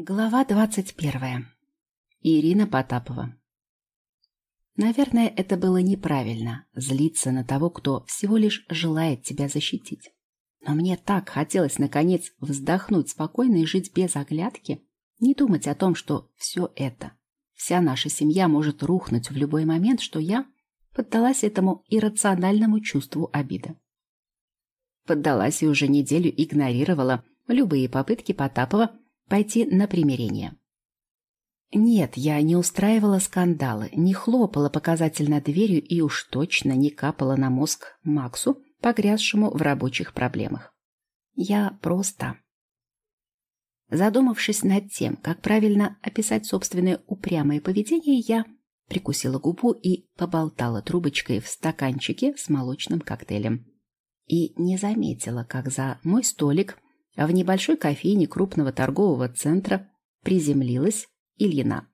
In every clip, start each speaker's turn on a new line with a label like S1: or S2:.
S1: Глава двадцать первая. Ирина Потапова. Наверное, это было неправильно – злиться на того, кто всего лишь желает тебя защитить. Но мне так хотелось, наконец, вздохнуть спокойно и жить без оглядки, не думать о том, что все это, вся наша семья может рухнуть в любой момент, что я поддалась этому иррациональному чувству обиды. Поддалась и уже неделю игнорировала любые попытки Потапова – пойти на примирение. Нет, я не устраивала скандалы, не хлопала показательно дверью и уж точно не капала на мозг Максу, погрязшему в рабочих проблемах. Я просто... Задумавшись над тем, как правильно описать собственное упрямое поведение, я прикусила губу и поболтала трубочкой в стаканчике с молочным коктейлем. И не заметила, как за мой столик а в небольшой кофейне крупного торгового центра приземлилась Ильина.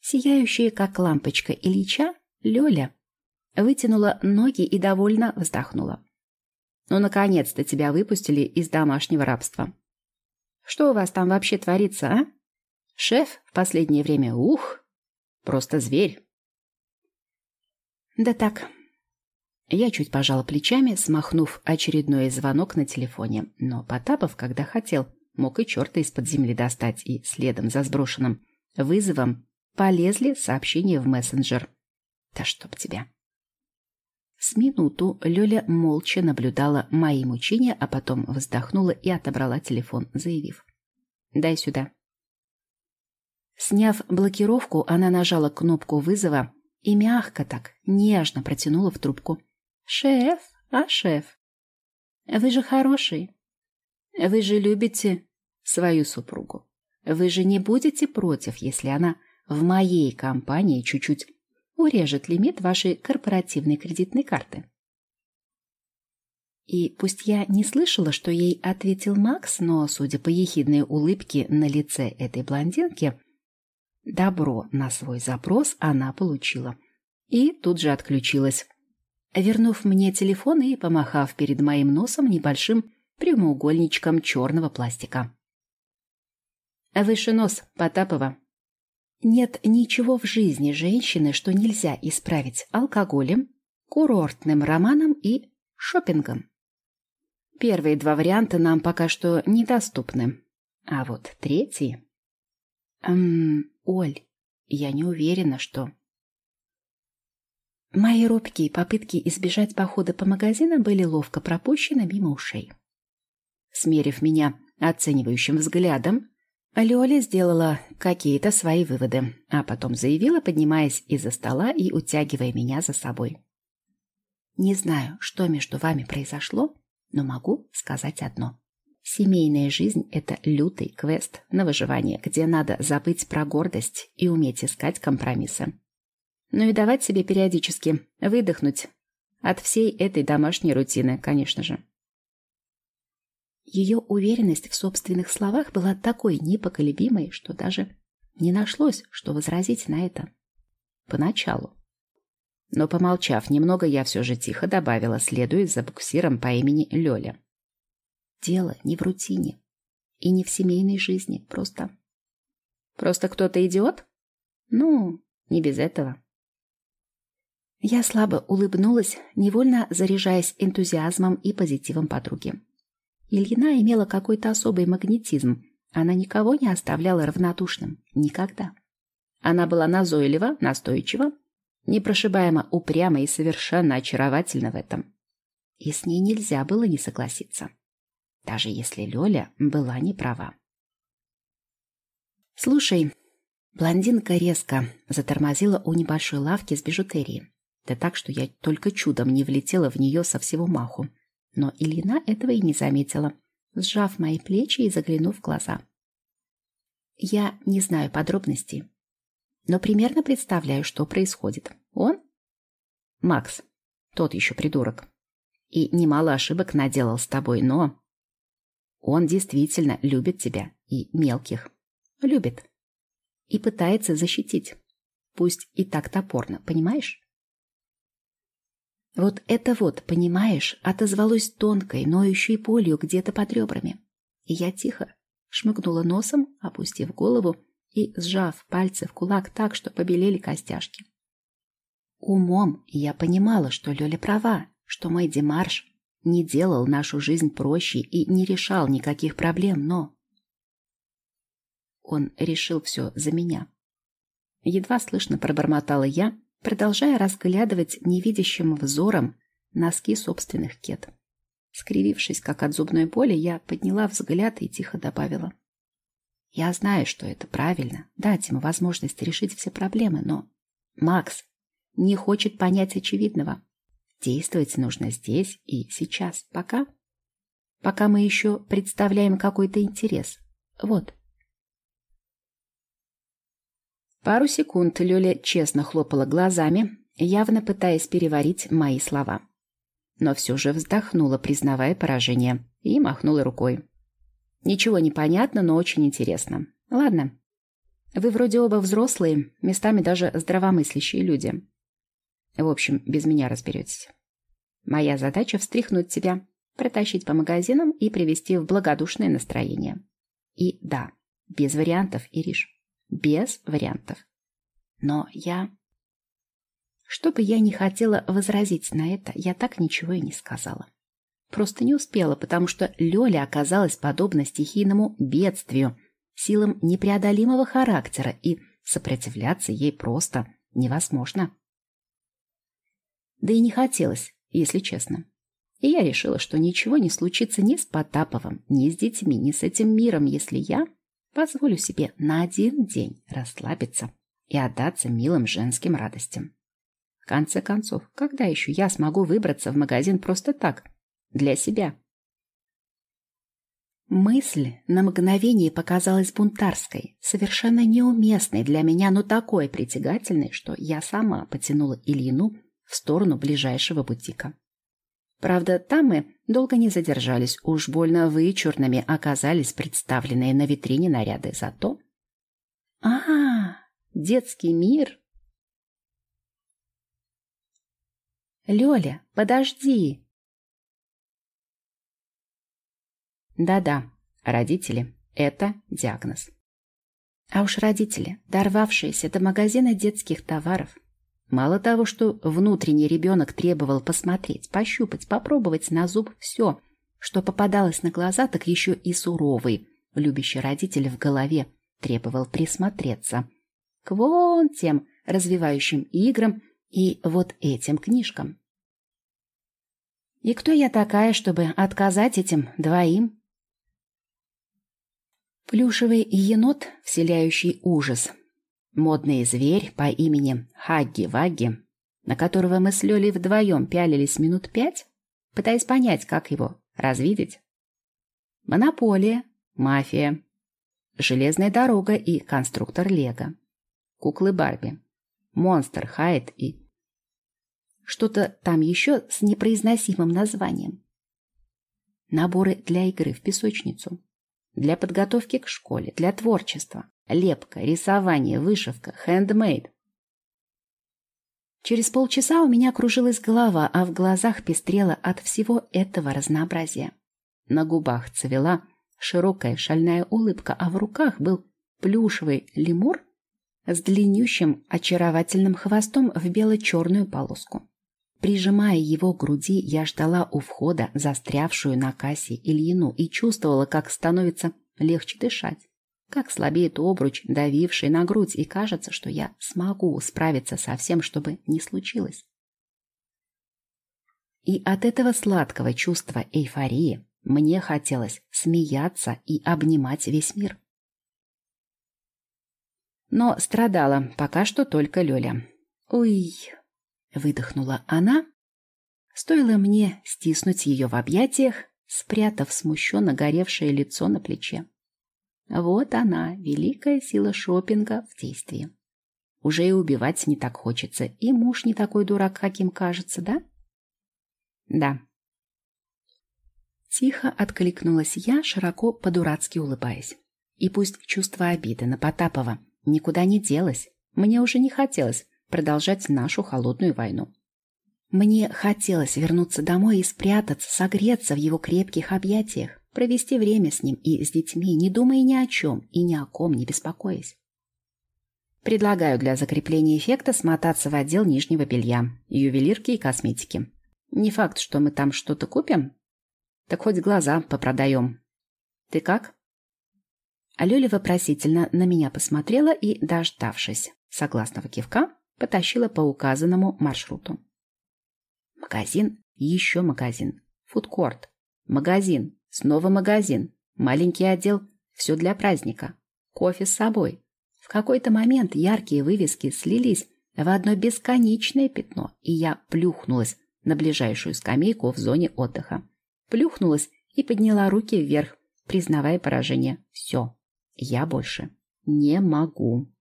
S1: Сияющая, как лампочка Ильича, Лёля вытянула ноги и довольно вздохнула. «Ну, наконец-то тебя выпустили из домашнего рабства. Что у вас там вообще творится, а? Шеф в последнее время, ух, просто зверь». «Да так, я чуть пожала плечами, смахнув очередной звонок на телефоне. Но Потапов, когда хотел, мог и черта из-под земли достать, и следом за сброшенным вызовом полезли сообщения в мессенджер. Да чтоб тебя. С минуту Лёля молча наблюдала мои мучения, а потом вздохнула и отобрала телефон, заявив. «Дай сюда». Сняв блокировку, она нажала кнопку вызова и мягко так, нежно протянула в трубку. «Шеф, а шеф? Вы же хороший. Вы же любите свою супругу. Вы же не будете против, если она в моей компании чуть-чуть урежет лимит вашей корпоративной кредитной карты». И пусть я не слышала, что ей ответил Макс, но, судя по ехидной улыбке на лице этой блондинки, добро на свой запрос она получила. И тут же отключилась, вернув мне телефон и помахав перед моим носом небольшим прямоугольничком черного пластика. «Выше нос, Потапова». Нет ничего в жизни женщины, что нельзя исправить алкоголем, курортным романом и шопингом. Первые два варианта нам пока что недоступны. А вот третий... Эм, Оль, я не уверена, что... Мои робкие попытки избежать похода по магазинам были ловко пропущены мимо ушей. Смерив меня оценивающим взглядом, Лёля сделала какие-то свои выводы, а потом заявила, поднимаясь из-за стола и утягивая меня за собой. «Не знаю, что между вами произошло, но могу сказать одно. Семейная жизнь — это лютый квест на выживание, где надо забыть про гордость и уметь искать компромиссы. Ну и давать себе периодически выдохнуть от всей этой домашней рутины, конечно же. Ее уверенность в собственных словах была такой непоколебимой, что даже не нашлось, что возразить на это. Поначалу. Но, помолчав немного, я все же тихо добавила, следуя за буксиром по имени Лёля. Дело не в рутине и не в семейной жизни, просто... Просто кто-то идиот? Ну, не без этого. Я слабо улыбнулась, невольно заряжаясь энтузиазмом и позитивом подруги. Ильина имела какой-то особый магнетизм. Она никого не оставляла равнодушным. Никогда. Она была назойлива, настойчива, непрошибаемо упряма и совершенно очаровательна в этом. И с ней нельзя было не согласиться. Даже если Лёля была не права. «Слушай», блондинка резко затормозила у небольшой лавки с бижутерией. Да так, что я только чудом не влетела в нее со всего маху. Но Ильина этого и не заметила, сжав мои плечи и заглянув в глаза. Я не знаю подробностей, но примерно представляю, что происходит. Он? Макс, тот еще придурок. И немало ошибок наделал с тобой, но... Он действительно любит тебя и мелких. Любит. И пытается защитить. Пусть и так топорно, понимаешь? Вот это вот, понимаешь, отозвалось тонкой, ноющей болью где-то под ребрами. И я тихо, шмыгнула носом, опустив голову и сжав пальцы в кулак так, что побелели костяшки. Умом я понимала, что Лёля права, что мой Демарш не делал нашу жизнь проще и не решал никаких проблем, но... Он решил все за меня. Едва слышно пробормотала я, продолжая разглядывать невидящим взором носки собственных кет. Скривившись, как от зубной боли, я подняла взгляд и тихо добавила. Я знаю, что это правильно, дать ему возможность решить все проблемы, но Макс не хочет понять очевидного. Действовать нужно здесь и сейчас, пока... Пока мы еще представляем какой-то интерес. Вот. Пару секунд Лёля честно хлопала глазами, явно пытаясь переварить мои слова. Но все же вздохнула, признавая поражение, и махнула рукой. Ничего не понятно, но очень интересно. Ладно. Вы вроде оба взрослые, местами даже здравомыслящие люди. В общем, без меня разберетесь. Моя задача — встряхнуть тебя, протащить по магазинам и привести в благодушное настроение. И да, без вариантов, Ириш. Без вариантов. Но я... Что бы я ни хотела возразить на это, я так ничего и не сказала. Просто не успела, потому что Лёля оказалась подобна стихийному бедствию, силам непреодолимого характера, и сопротивляться ей просто невозможно. Да и не хотелось, если честно. И я решила, что ничего не случится ни с Потаповым, ни с детьми, ни с этим миром, если я Позволю себе на один день расслабиться и отдаться милым женским радостям. В конце концов, когда еще я смогу выбраться в магазин просто так, для себя? Мысль на мгновение показалась бунтарской, совершенно неуместной для меня, но такой притягательной, что я сама потянула Ильину в сторону ближайшего бутика. Правда, там мы долго не задержались, уж больно вычурными оказались представленные на витрине наряды. Зато... А, детский мир! Лёля, подожди! Да-да, родители — это диагноз. А уж родители, дорвавшиеся до магазина детских товаров, Мало того, что внутренний ребенок требовал посмотреть, пощупать, попробовать на зуб все, что попадалось на глаза, так еще и суровый, любящий родитель в голове требовал присмотреться к вон тем развивающим играм и вот этим книжкам. И кто я такая, чтобы отказать этим двоим? Плюшевый енот, вселяющий ужас, Модный зверь по имени Хагги-Вагги, на которого мы с Лёлей вдвоем пялились минут пять, пытаясь понять, как его развидеть. Монополия, мафия, железная дорога и конструктор Лего, куклы Барби, монстр Хайд и... Что-то там еще с непроизносимым названием. Наборы для игры в песочницу, для подготовки к школе, для творчества, Лепка, рисование, вышивка, хендмейд. Через полчаса у меня кружилась голова, а в глазах пестрела от всего этого разнообразия. На губах цвела широкая шальная улыбка, а в руках был плюшевый лемур с длиннющим очаровательным хвостом в бело-черную полоску. Прижимая его к груди, я ждала у входа застрявшую на кассе Ильину и чувствовала, как становится легче дышать как слабеет обруч, давивший на грудь, и кажется, что я смогу справиться со всем, чтобы не случилось. И от этого сладкого чувства эйфории мне хотелось смеяться и обнимать весь мир. Но страдала пока что только Лёля. «Ой!» — выдохнула она. Стоило мне стиснуть ее в объятиях, спрятав смущенно горевшее лицо на плече. Вот она, великая сила шопинга в действии. Уже и убивать не так хочется, и муж не такой дурак, каким кажется, да? Да. Тихо откликнулась я, широко по-дурацки улыбаясь. И пусть чувство обиды на Потапова никуда не делось, мне уже не хотелось продолжать нашу холодную войну. Мне хотелось вернуться домой и спрятаться, согреться в его крепких объятиях, провести время с ним и с детьми, не думая ни о чем и ни о ком, не беспокоясь. Предлагаю для закрепления эффекта смотаться в отдел нижнего белья, ювелирки и косметики. Не факт, что мы там что-то купим, так хоть глаза попродаем. Ты как? А Лёля вопросительно на меня посмотрела и, дождавшись согласного кивка, потащила по указанному маршруту. Магазин, еще магазин, фудкорт, магазин, снова магазин, маленький отдел, все для праздника, кофе с собой. В какой-то момент яркие вывески слились в одно бесконечное пятно, и я плюхнулась на ближайшую скамейку в зоне отдыха. Плюхнулась и подняла руки вверх, признавая поражение. Все, я больше не могу.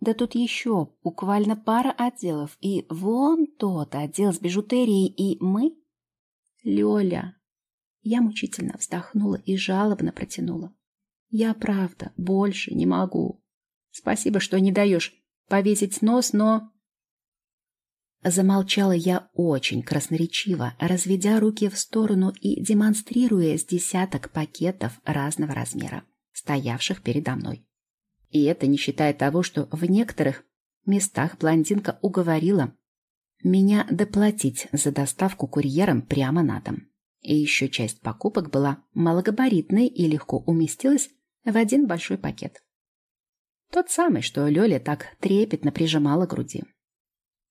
S1: Да тут еще буквально пара отделов, и вон тот отдел с бижутерией, и мы... Лёля. Я мучительно вздохнула и жалобно протянула. Я правда больше не могу. Спасибо, что не даешь повесить нос, но... Замолчала я очень красноречиво, разведя руки в сторону и демонстрируя с десяток пакетов разного размера, стоявших передо мной. И это не считая того, что в некоторых местах блондинка уговорила меня доплатить за доставку курьером прямо на дом. И еще часть покупок была малогабаритной и легко уместилась в один большой пакет. Тот самый, что Лёля так трепетно прижимала к груди.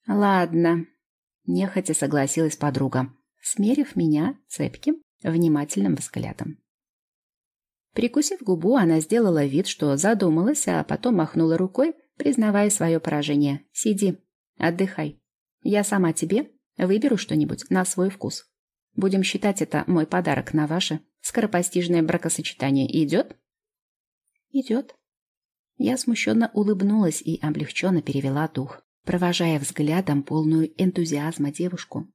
S1: «Ладно», — нехотя согласилась подруга, смерив меня цепким, внимательным взглядом. Прикусив губу, она сделала вид, что задумалась, а потом махнула рукой, признавая свое поражение. «Сиди, отдыхай. Я сама тебе выберу что-нибудь на свой вкус. Будем считать это мой подарок на ваше скоропостижное бракосочетание. Идет?» «Идет». Я смущенно улыбнулась и облегченно перевела дух провожая взглядом полную энтузиазма девушку.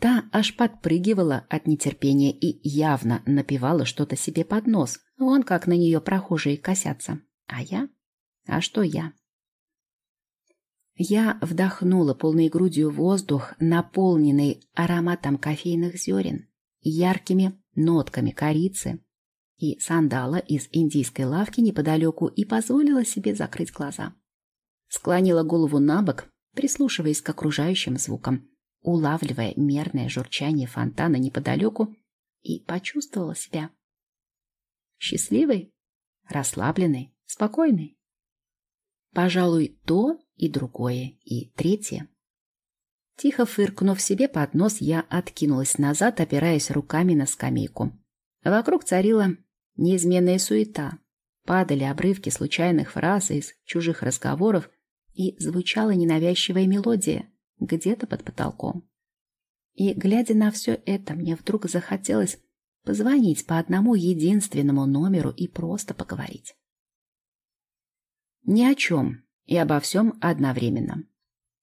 S1: Та аж подпрыгивала от нетерпения и явно напевала что-то себе под нос. Вон как на нее прохожие косятся. А я? А что я? Я вдохнула полной грудью воздух, наполненный ароматом кофейных зерен, яркими нотками корицы и сандала из индийской лавки неподалеку и позволила себе закрыть глаза склонила голову на бок, прислушиваясь к окружающим звукам, улавливая мерное журчание фонтана неподалеку и почувствовала себя счастливой, расслабленной, спокойной. Пожалуй, то и другое, и третье. Тихо фыркнув себе под нос, я откинулась назад, опираясь руками на скамейку. Вокруг царила неизменная суета. Падали обрывки случайных фраз из чужих разговоров, и звучала ненавязчивая мелодия где-то под потолком. И, глядя на все это, мне вдруг захотелось позвонить по одному единственному номеру и просто поговорить. Ни о чем и обо всем одновременно.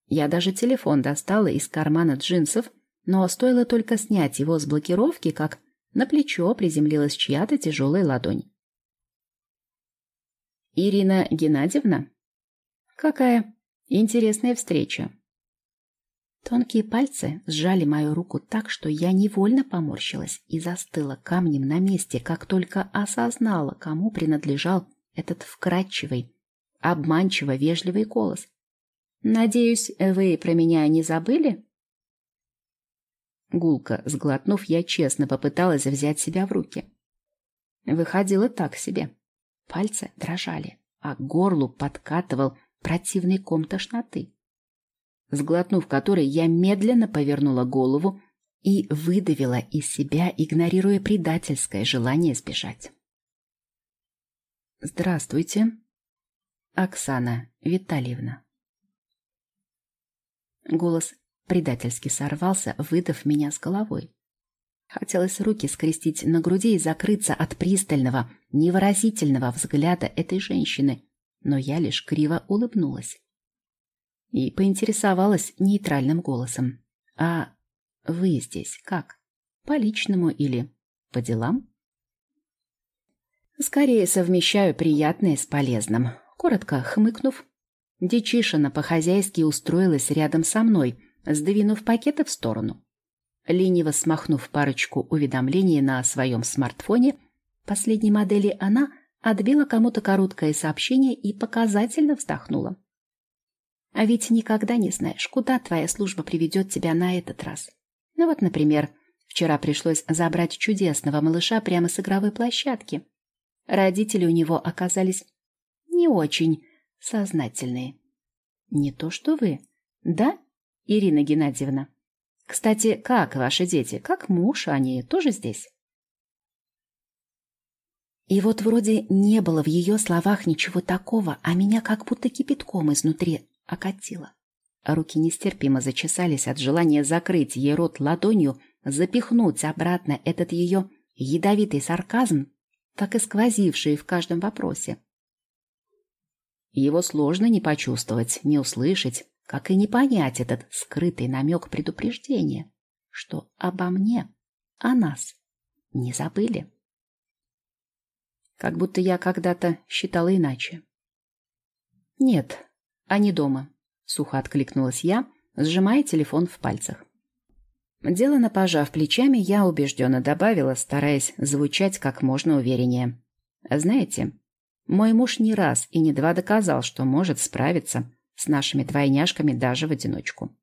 S1: Я даже телефон достала из кармана джинсов, но стоило только снять его с блокировки, как на плечо приземлилась чья-то тяжелая ладонь. «Ирина Геннадьевна?» Какая интересная встреча. Тонкие пальцы сжали мою руку так, что я невольно поморщилась и застыла камнем на месте, как только осознала, кому принадлежал этот вкрадчивый, обманчиво вежливый голос. «Надеюсь, вы про меня не забыли?» Гулко сглотнув, я честно попыталась взять себя в руки. Выходило так себе. Пальцы дрожали, а к горлу подкатывал противный ком тошноты, сглотнув который, я медленно повернула голову и выдавила из себя, игнорируя предательское желание сбежать. «Здравствуйте, Оксана Витальевна». Голос предательски сорвался, выдав меня с головой. Хотелось руки скрестить на груди и закрыться от пристального, невыразительного взгляда этой женщины, но я лишь криво улыбнулась. И поинтересовалась нейтральным голосом. «А вы здесь как? По личному или по делам?» «Скорее совмещаю приятное с полезным». Коротко хмыкнув, Дичишина по-хозяйски устроилась рядом со мной, сдвинув пакеты в сторону. Лениво смахнув парочку уведомлений на своем смартфоне, последней модели она отбила кому-то короткое сообщение и показательно вздохнула. А ведь никогда не знаешь, куда твоя служба приведет тебя на этот раз. Ну вот, например, вчера пришлось забрать чудесного малыша прямо с игровой площадки. Родители у него оказались не очень сознательные. Не то что вы. Да, Ирина Геннадьевна? Кстати, как ваши дети? Как муж? Они тоже здесь? И вот вроде не было в ее словах ничего такого, а меня как будто кипятком изнутри окатило. Руки нестерпимо зачесались от желания закрыть ей рот ладонью, запихнуть обратно этот ее ядовитый сарказм, так и сквозивший в каждом вопросе. Его сложно не почувствовать, не услышать, как и не понять этот скрытый намек предупреждения, что обо мне, о нас не забыли. Как будто я когда-то считала иначе. Нет, они дома, сухо откликнулась я, сжимая телефон в пальцах. Делано пожав плечами, я убежденно добавила, стараясь звучать как можно увереннее. Знаете, мой муж не раз и не два доказал, что может справиться с нашими двойняшками даже в одиночку.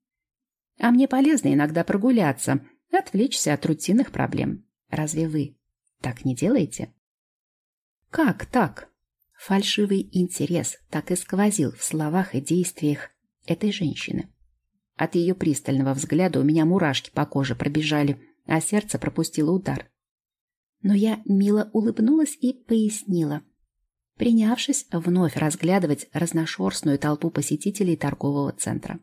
S1: А мне полезно иногда прогуляться, отвлечься от рутинных проблем. Разве вы так не делаете? Как так? Фальшивый интерес так и сквозил в словах и действиях этой женщины. От ее пристального взгляда у меня мурашки по коже пробежали, а сердце пропустило удар. Но я мило улыбнулась и пояснила, принявшись вновь разглядывать разношерстную толпу посетителей торгового центра.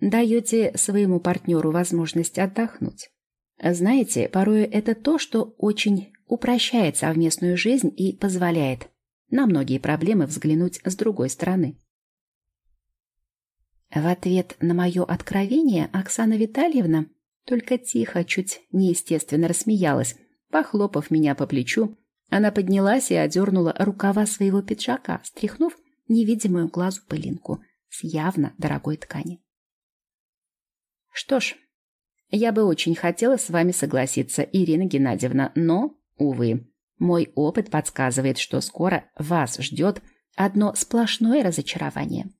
S1: Даете своему партнеру возможность отдохнуть. Знаете, порой это то, что очень упрощает совместную жизнь и позволяет на многие проблемы взглянуть с другой стороны. В ответ на мое откровение Оксана Витальевна только тихо, чуть неестественно рассмеялась, похлопав меня по плечу она поднялась и одернула рукава своего пиджака, стряхнув невидимую глазу пылинку с явно дорогой ткани. Что ж, я бы очень хотела с вами согласиться, Ирина Геннадьевна, но, увы, мой опыт подсказывает, что скоро вас ждет одно сплошное разочарование.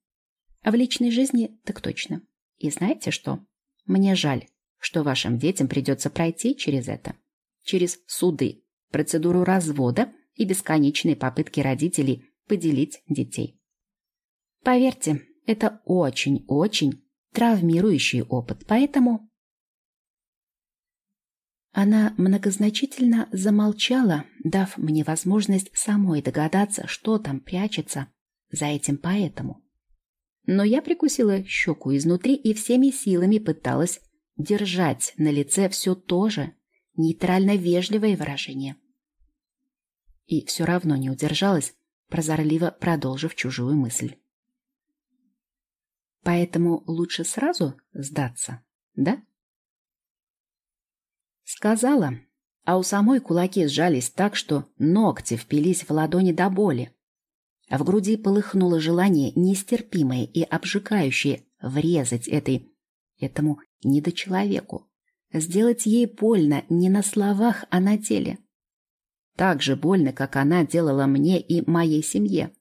S1: А в личной жизни так точно. И знаете что? Мне жаль, что вашим детям придется пройти через это. Через суды, процедуру развода и бесконечные попытки родителей поделить детей. Поверьте, это очень-очень травмирующий опыт, поэтому... Она многозначительно замолчала, дав мне возможность самой догадаться, что там прячется за этим поэтому. Но я прикусила щеку изнутри и всеми силами пыталась держать на лице все то же нейтрально-вежливое выражение и все равно не удержалась, прозорливо продолжив чужую мысль. Поэтому лучше сразу сдаться, да? Сказала, а у самой кулаки сжались так, что ногти впились в ладони до боли. В груди полыхнуло желание нестерпимое и обжигающее врезать этой, этому недочеловеку, сделать ей больно не на словах, а на теле так же больно, как она делала мне и моей семье.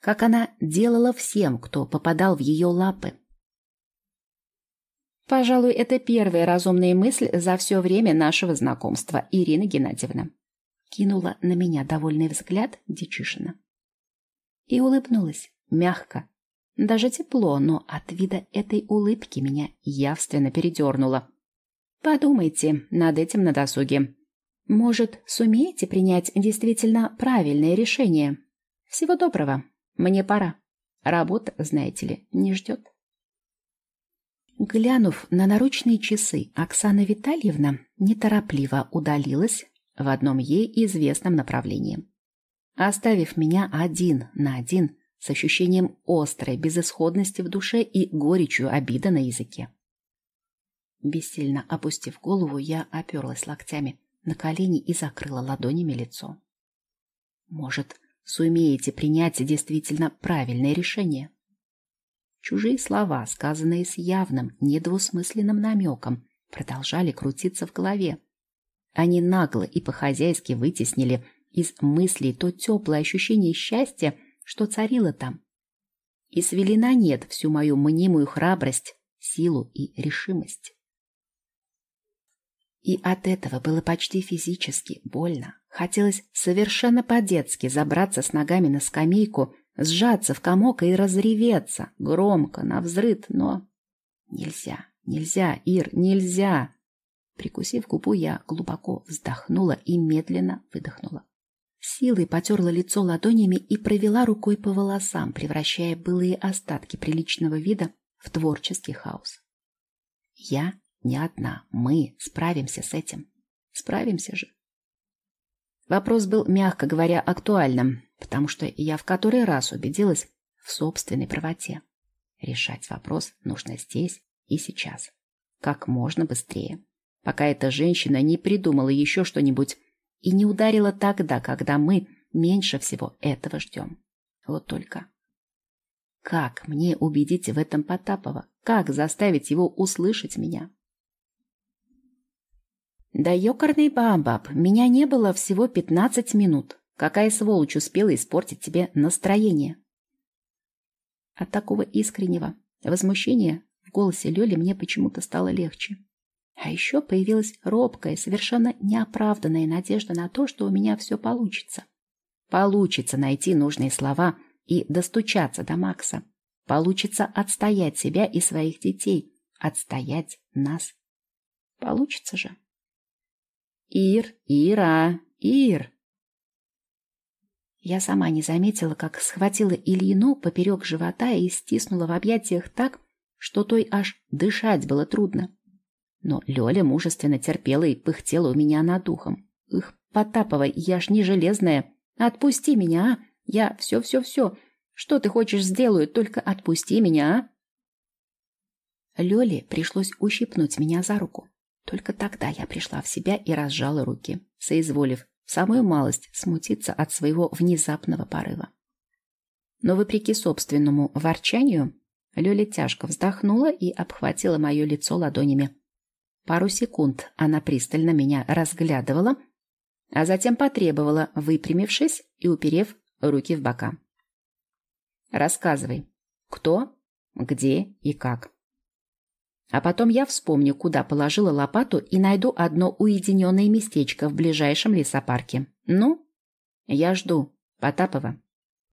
S1: Как она делала всем, кто попадал в ее лапы. Пожалуй, это первая разумная мысль за все время нашего знакомства, Ирина Геннадьевна. Кинула на меня довольный взгляд Дичишина. И улыбнулась, мягко, даже тепло, но от вида этой улыбки меня явственно передернуло. Подумайте над этим на досуге. Может, сумеете принять действительно правильное решение? Всего доброго. Мне пора. Работа, знаете ли, не ждет. Глянув на наручные часы, Оксана Витальевна неторопливо удалилась в одном ей известном направлении, оставив меня один на один с ощущением острой безысходности в душе и горечью обида на языке. Бессильно опустив голову, я оперлась локтями на колени и закрыла ладонями лицо. Может, сумеете принять действительно правильное решение? Чужие слова, сказанные с явным, недвусмысленным намеком, продолжали крутиться в голове. Они нагло и по-хозяйски вытеснили из мыслей то теплое ощущение счастья, что царило там, и свели на нет всю мою мнимую храбрость, силу и решимость. И от этого было почти физически больно. Хотелось совершенно по-детски забраться с ногами на скамейку, сжаться в комок и разреветься, громко, навзрыд, но... Нельзя, нельзя, Ир, нельзя! Прикусив губу, я глубоко вздохнула и медленно выдохнула. Силой потерла лицо ладонями и провела рукой по волосам, превращая былые остатки приличного вида в творческий хаос. Я не одна, мы справимся с этим. Справимся же. Вопрос был, мягко говоря, актуальным, потому что я в который раз убедилась в собственной правоте. Решать вопрос нужно здесь и сейчас. Как можно быстрее. Пока эта женщина не придумала еще что-нибудь и не ударила тогда, когда мы меньше всего этого ждем. Вот только. Как мне убедить в этом Потапова? Как заставить его услышать меня? Да ёкарный бабаб, меня не было всего пятнадцать минут. Какая сволочь успела испортить тебе настроение? От такого искреннего возмущения в голосе Лёли мне почему-то стало легче. А еще появилась робкая, совершенно неоправданная надежда на то, что у меня все получится. Получится найти нужные слова и достучаться до Макса. Получится отстоять себя и своих детей, отстоять нас. Получится же. Ир, Ира, Ир. Я сама не заметила, как схватила Ильину поперек живота и стиснула в объятиях так, что той аж дышать было трудно. Но Лёля мужественно терпела и пыхтела у меня над духом. Их, Потапова, я ж не железная. Отпусти меня, а? Я все-все-все. Что ты хочешь сделаю, только отпусти меня, а? Лёле пришлось ущипнуть меня за руку. Только тогда я пришла в себя и разжала руки, соизволив самую малость смутиться от своего внезапного порыва. Но вопреки собственному ворчанию, Лёля тяжко вздохнула и обхватила мое лицо ладонями. Пару секунд она пристально меня разглядывала, а затем потребовала, выпрямившись и уперев руки в бока. «Рассказывай, кто, где и как». А потом я вспомню, куда положила лопату и найду одно уединенное местечко в ближайшем лесопарке. Ну, я жду. Потапова.